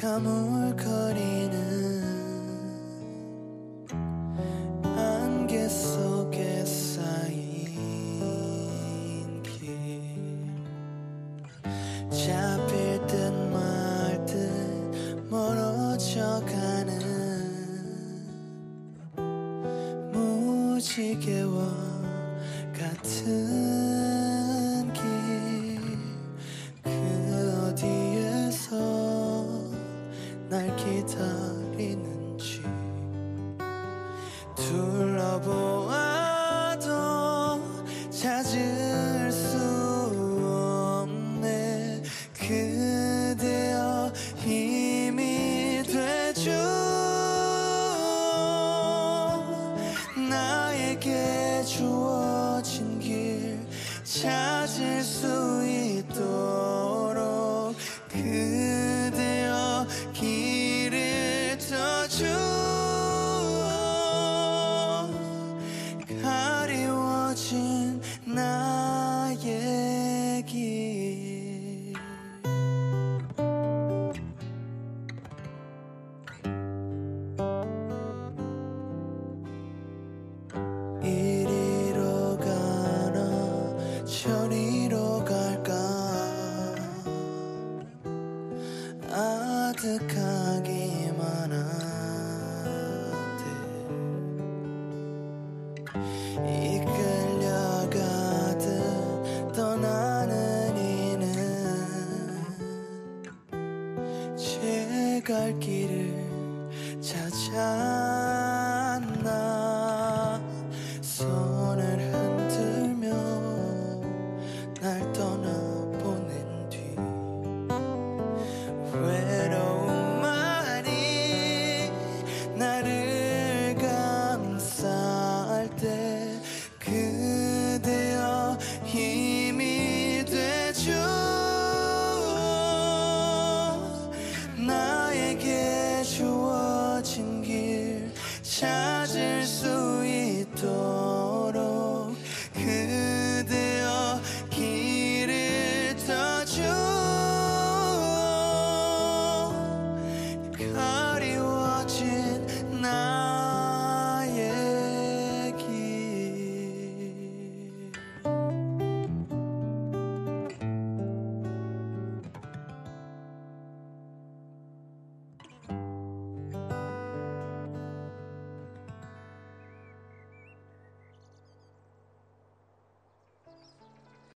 가물거리는 안개 속에 쌓인 길. 잡힐 듯 말 듯 멀어져 가는 무지개와 같은 기다리는지 둘러보아도 찾을 수 없네. 그대여 힘이 되죠. 나에게 주어진 길 찾을 수 있도록 현이로 갈까? 아득하기만 한듯 이끌려가듯 떠나는 이는 제 갈 길을 찾았나? 날 떠나보낸 뒤 외로움만이 나를 감싸할 때 그대여 힘이 되죠. 나에게 주어진 길